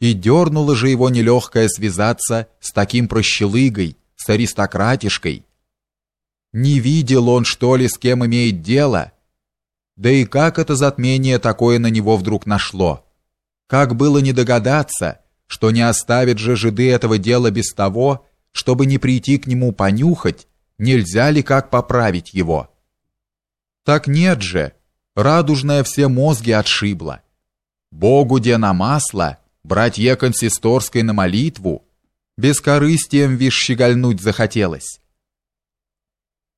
И дернуло же его нелегкое связаться с таким прощелыгой, с аристократишкой. Не видел он, что ли, с кем имеет дело? Да и как это затмение такое на него вдруг нашло? Как было не догадаться, что не оставят же жиды этого дела без того, чтобы не прийти к нему понюхать, нельзя ли как поправить его? Так нет же, радужная все мозги отшибла. Богу де на масло, братье консисторской на молитву, бескорыстием вишь щегольнуть захотелось.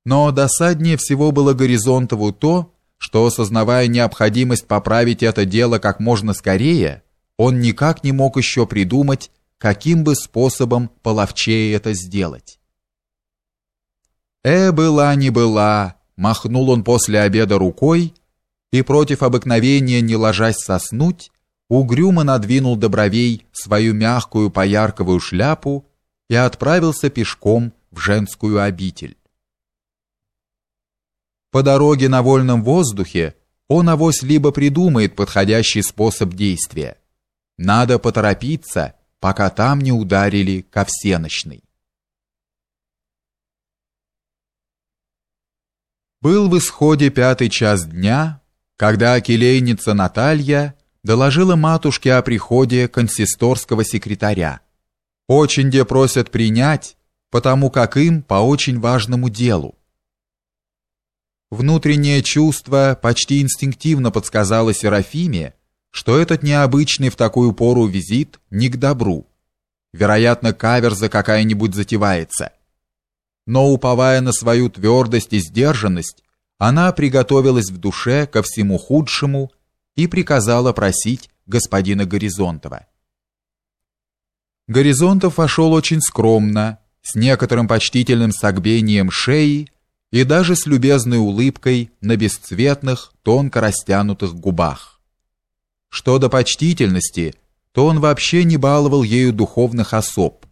Но досаднее всего было Горизонтову то, что, осознавая необходимость поправить это дело как можно скорее, он никак не мог еще придумать, каким бы способом половчее это сделать. «Э, была не была», — махнул он после обеда рукой и, против обыкновения не ложась соснуть, угрюмо надвинул до бровей свою мягкую поярковую шляпу и отправился пешком в женскую обитель. По дороге на вольном воздухе он авось либо придумает подходящий способ действия. Надо поторопиться, пока там не ударили ко всеночной. Был в исходе пятый час дня, когда келейница Наталья доложила матушке о приходе консисторского секретаря. Очень де просят принять, потому как им по очень важному делу. Внутреннее чувство почти инстинктивно подсказало Серафиме, что этот необычный в такую пору визит не к добру. Вероятно, каверза какая-нибудь затевается. Но уповая на свою твердость и сдержанность, она приготовилась в душе ко всему худшему и приказала просить господина Горизонтова. Горизонтов вошел очень скромно, с некоторым почтительным согбением шеи и даже с любезной улыбкой на бесцветных, тонко растянутых губах. Что до почтительности, то он вообще не баловал ею духовных особ,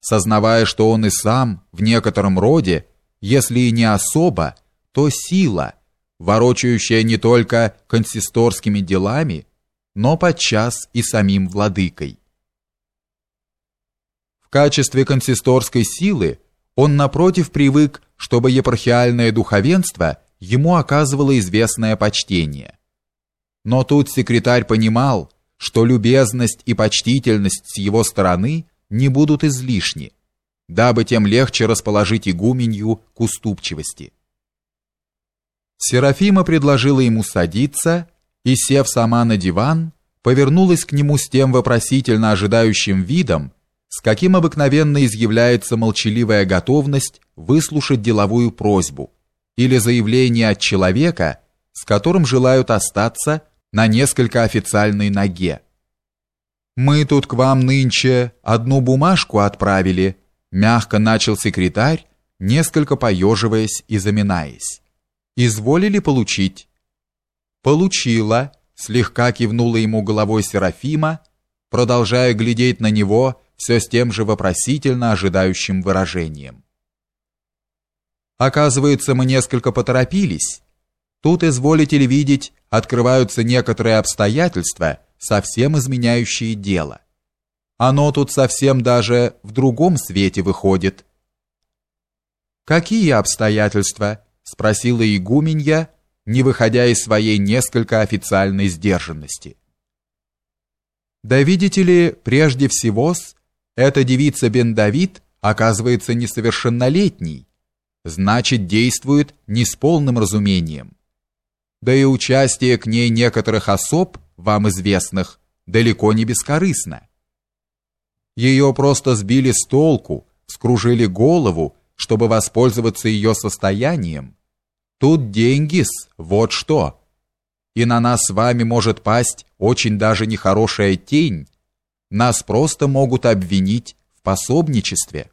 сознавая, что он и сам в некотором роде, если и не особо, то сила, ворочающая не только консисторскими делами, но подчас и самим владыкой. В качестве консисторской силы он напротив привык чтобы епархиальное духовенство ему оказывало известное почтение. Но тут секретарь понимал, что любезность и почтительность с его стороны не будут излишни, дабы тем легче расположить игуменью к уступчивости. Серафима предложила ему садиться и, сев сама на диван, повернулась к нему с тем вопросительно ожидающим видом, с каким обыкновенно изъявляется молчаливая готовность выслушать деловую просьбу или заявление от человека, с которым желают остаться на несколько официальной ноге. Мы тут к вам нынче одну бумажку отправили, мягко начал секретарь, несколько поеживаясь и заминаясь. Изволили получить? Получила, слегка кивнула ему головой Серафима, продолжая глядеть на него все с тем же вопросительно ожидающим выражением. Оказывается, мы несколько поторопились. Тут, изволите ли видеть, открываются некоторые обстоятельства, совсем изменяющие дело. Оно тут совсем даже в другом свете выходит. «Какие обстоятельства?» — спросила игуменья, не выходя из своей несколько официальной сдержанности. «Да видите ли, прежде всего эта девица Бен Давид оказывается несовершеннолетней, значит, действует не с полным разумением. Да и участие к ней некоторых особ, вам известных, далеко не бескорыстно. Ее просто сбили с толку, скружили голову, чтобы воспользоваться ее состоянием. Тут деньги-с, вот что. И на нас с вами может пасть очень даже нехорошая тень, нас просто могут обвинить в пособничестве.